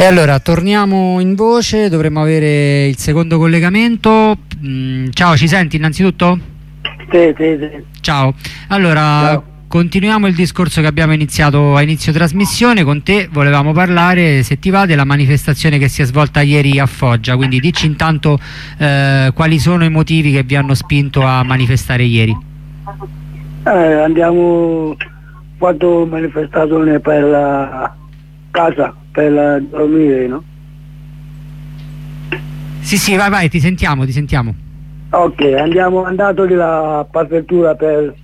E allora torniamo in voce, dovremmo avere il secondo collegamento. Mm, ciao, ci senti innanzitutto? Sì, sì, sì. Ciao. Allora, Ciao. continuiamo il discorso che abbiamo iniziato a inizio trasmissione. Con te volevamo parlare, se ti va, della manifestazione che si è svolta ieri a Foggia. Quindi dici intanto eh, quali sono i motivi che vi hanno spinto a manifestare ieri. Eh, andiamo fatto manifestazione per la casa, per la dormire, no? Sì, sì, vai, vai, ti sentiamo, ti sentiamo. Ok, andiamo andato nella prefettura per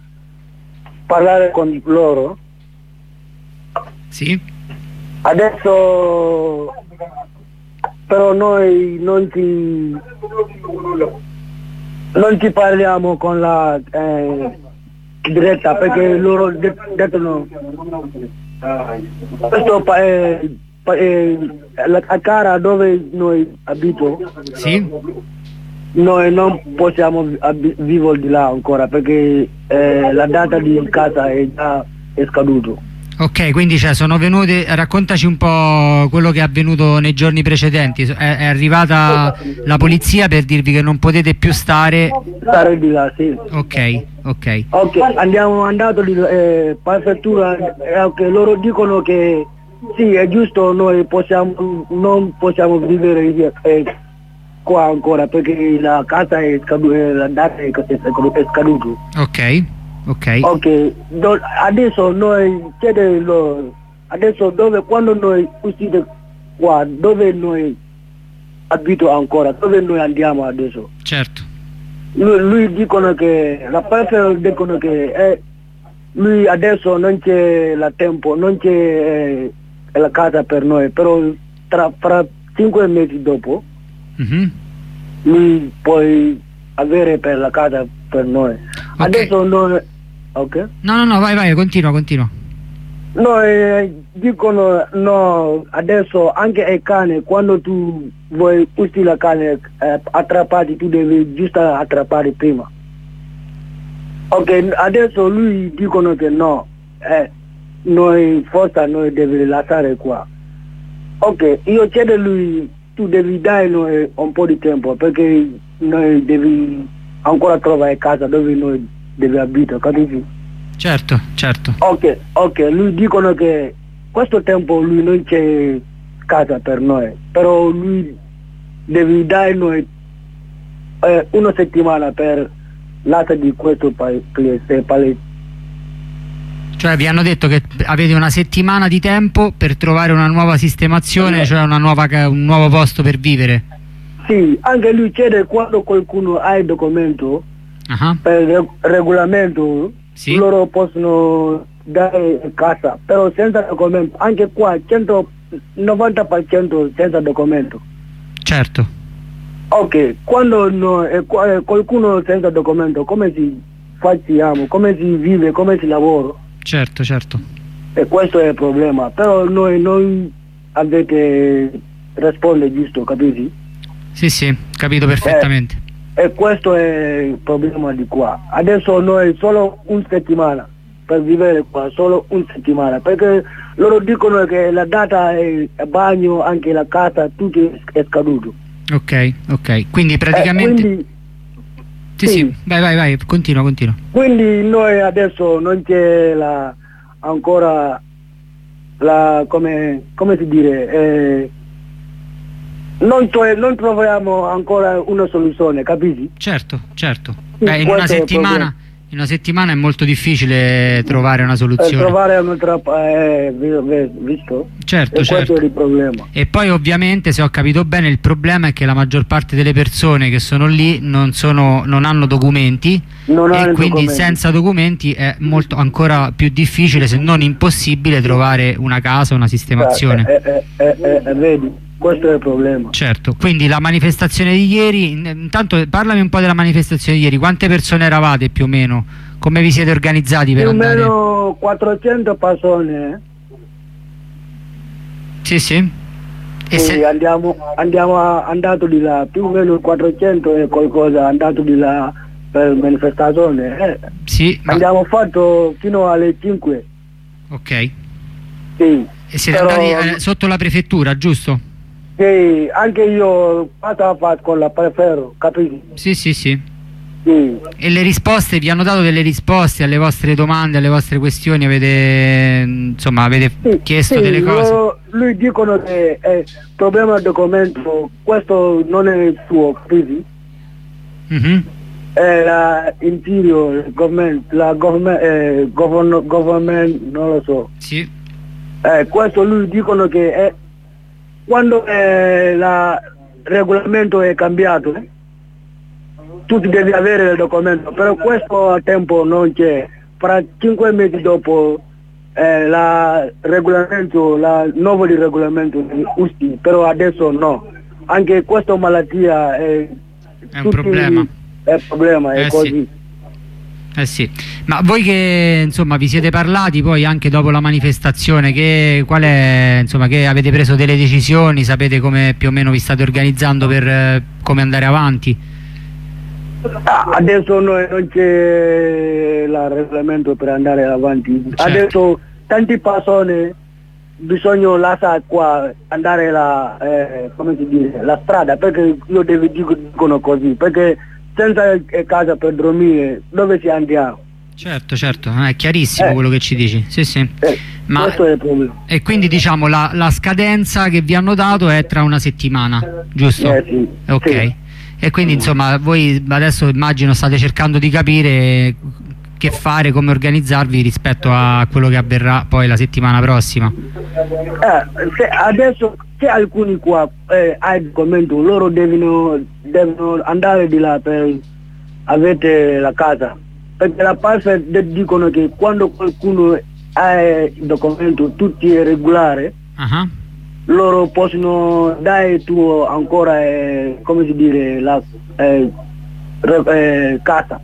parlare con loro. Sì? Adesso però noi non ci non ci parliamo con la eh, diretta perché loro de- detto no. Questo pa- eh, eh, a cara dove noi abito Sì? noi non possiamo vivere di là ancora perché eh, la data di casa è già è scaduto. Ok, quindi cioè, sono venute, raccontaci un po' quello che è avvenuto nei giorni precedenti. È, è arrivata la polizia per dirvi che non potete più stare. Stare di là, sì. Ok, ok. Ok, andiamo andato di eh, prefettura, eh, loro dicono che sì, è giusto, noi possiamo, non possiamo vivere via- eh, qua ancora perché la casa è scaduta, la data è, scaduta. Ok, ok. Ok, do- adesso noi chiede loro, adesso dove, quando noi uscite qua, dove noi abito ancora, dove noi andiamo adesso? Certo. lui, lui dicono che la parte dicono che eh, lui adesso non c'è la tempo, non c'è eh, la casa per noi, però tra, fra cinque mesi dopo Mhm. lui può avere per la casa per noi. Adesso noi, ok? No, no, no, vai, vai, continua, continua. No, eh, dicono no, adesso anche ai cani, quando tu vuoi usare la cane eh, attrappati, tu devi giusto attrappare prima. Ok, adesso lui dicono che no, eh, noi forse noi devi lasciare qua. Ok, io chiedo a lui, tu devi dare noi un po' di tempo perché noi devi ancora trovare casa dove noi devi abitare, capisci? Certo, certo. Ok, ok, lui dicono che questo tempo lui non c'è casa per noi, però lui deve dare noi eh, una settimana per l'altro di questo paese. paese. Cioè vi hanno detto che avete una settimana di tempo per trovare una nuova sistemazione, Esatto. cioè una nuova un nuovo posto per vivere. Sì, anche lui chiede quando qualcuno ha il documento Ah, per il regolamento, Sì. loro possono dare casa, però senza documento, anche qua 100, 90% senza documento. Certo. Ok, quando no- eh, eh, qualcuno senza documento, come si facciamo, come si vive, come si lavora? Certo, certo. E questo è il problema, però noi non avete risponde giusto, capisci? Sì, sì, capito perfettamente. E questo è il problema di qua. Adesso noi solo una settimana per vivere qua, solo una settimana, perché loro dicono che la data è il bagno, anche la casa, tutto è scaduto. Ok, ok. Quindi Eh, praticamente... quindi, sì, sì, sì. vai, vai, vai, continua, continua. quindi noi adesso non c'è la, ancora la, come, come si dire, eh, non, tro- non troviamo ancora una soluzione, capisci? Certo, certo. Beh, in una settimana... In una settimana è molto difficile trovare una soluzione. trovare un'altra, eh, vi- vi- visto? Certo, e certo. questo è il problema. E poi ovviamente, se ho capito bene, il problema è che la maggior parte delle persone che sono lì non, sono, non hanno documenti Non e hanno quindi documenti. senza documenti è molto ancora più difficile, se non impossibile, trovare una casa, una sistemazione. Eh, eh, eh, eh, eh, vedi, questo è il problema. Certo, quindi la manifestazione di ieri, in- intanto parlami un po' della manifestazione di ieri, quante persone eravate più o meno? Come vi siete organizzati per Più o andare? meno 400 persone. Sì, sì. E Sì, se- andiamo, andiamo a- andato di là, più o meno 400 e qualcosa, andato di là per manifestazione. eh. Sì, ma- Abbiamo fatto fino alle 5. ok. Sì. E siete Però... andati eh, sotto la prefettura, giusto? Sì, anche io fatto a fatto con la prefettura, capito? Sì, sì, sì. E le risposte, vi hanno dato delle risposte alle vostre domande, alle vostre questioni? Avete, insomma, avete sì, chiesto delle cose? Lo, lui dicono che è problema del documento, questo non è il suo, capisci? Mm -hmm. È la interior government, la government, eh, govern, government, non lo so. Sì. Eh, questo lui dicono che è, quando eh, il regolamento è cambiato, eh, tu devi avere il documento, però questo tempo non c'è. Fra cinque mesi dopo eh, la regolamento, la nuovo regolamento USTI, però adesso no. Anche questa malattia è, è un problema. È problema, è eh così. Sì. Eh sì, ma voi che insomma vi siete parlati poi anche dopo la manifestazione, che, qual è, insomma, che avete preso delle decisioni, sapete come più o meno vi state organizzando per eh, come andare avanti? Adesso noi non c'è il regolamento per andare avanti. Certo. Adesso tante persone bisogna lasciare qua andare la, eh, dice, la strada perché io devo dicono così perché senza casa per dormire dove ci andiamo? Certo, certo, è chiarissimo eh. quello che ci dici. Sì, sì. Eh, Ma, questo è il problema. E quindi diciamo la, la, scadenza che vi hanno dato è tra una settimana, giusto? Eh, sì. Ok. Sì e quindi insomma voi adesso immagino state cercando di capire che fare, come organizzarvi rispetto a quello che avverrà poi la settimana prossima. Eh, adesso c'è alcuni qua eh, hai commento, loro devono, devono, andare di là per avere la casa perché la parte dicono che quando qualcuno ha il documento tutti è regolare uh -huh loro possono dare tu ancora, eh, come si dice, la eh, eh, casa.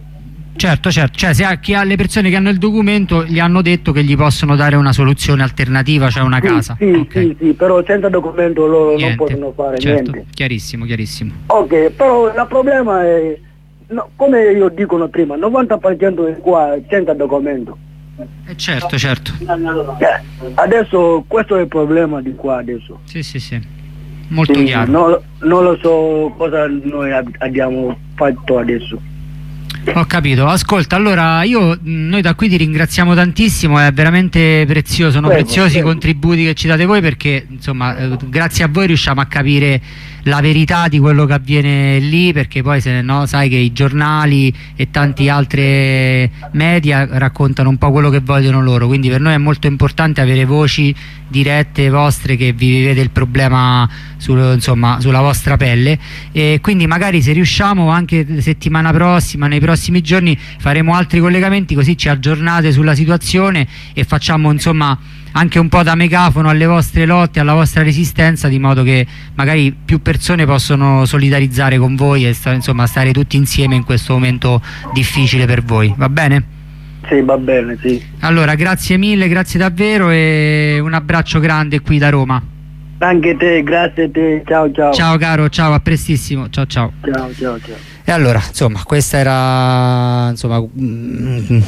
Certo, certo, cioè se chi ha le persone che hanno il documento gli hanno detto che gli possono dare una soluzione alternativa, cioè una sì, casa. Sì, okay. sì, sì, però senza documento loro niente. non possono fare certo. niente. Chiarissimo, chiarissimo. Ok, però il problema è, no, come io dicono prima, 90% è qua senza documento. Eh certo, certo. Eh, adesso questo è il problema di qua adesso. Sì, sì, sì. Molto sì, chiaro. Non, non lo so cosa noi abbiamo fatto adesso. Ho capito, ascolta, allora io noi da qui ti ringraziamo tantissimo, è veramente prezioso, sono preziosi i contributi che ci date voi perché insomma eh, grazie a voi riusciamo a capire la verità di quello che avviene lì perché poi se no sai che i giornali e tanti altri media raccontano un po' quello che vogliono loro. Quindi per noi è molto importante avere voci dirette vostre che vi vivete il problema sul, insomma, sulla vostra pelle. E quindi magari se riusciamo anche settimana prossima nei prossimi giorni faremo altri collegamenti così ci aggiornate sulla situazione e facciamo insomma anche un po' da megafono alle vostre lotte, alla vostra resistenza, di modo che magari più persone possono solidarizzare con voi e sta, insomma, stare tutti insieme in questo momento difficile per voi. Va bene? Sì, va bene, sì. Allora, grazie mille, grazie davvero e un abbraccio grande qui da Roma. Anche te, grazie a te, ciao ciao. Ciao caro, ciao, a prestissimo, ciao ciao. Ciao ciao ciao. E allora, insomma, questa era insomma, mm,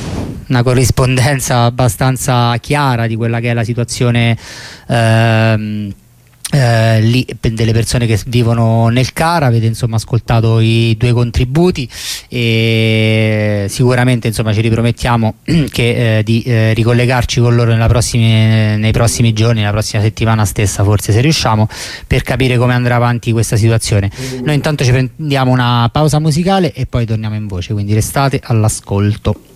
una corrispondenza abbastanza chiara di quella che è la situazione ehm, eh, lì, delle persone che vivono nel CARA, avete insomma ascoltato i due contributi e sicuramente insomma ci ripromettiamo che, eh, di eh, ricollegarci con loro prossime, nei prossimi giorni, nella prossima settimana stessa forse se riusciamo, per capire come andrà avanti questa situazione. Noi intanto ci prendiamo una pausa musicale e poi torniamo in voce, quindi restate all'ascolto.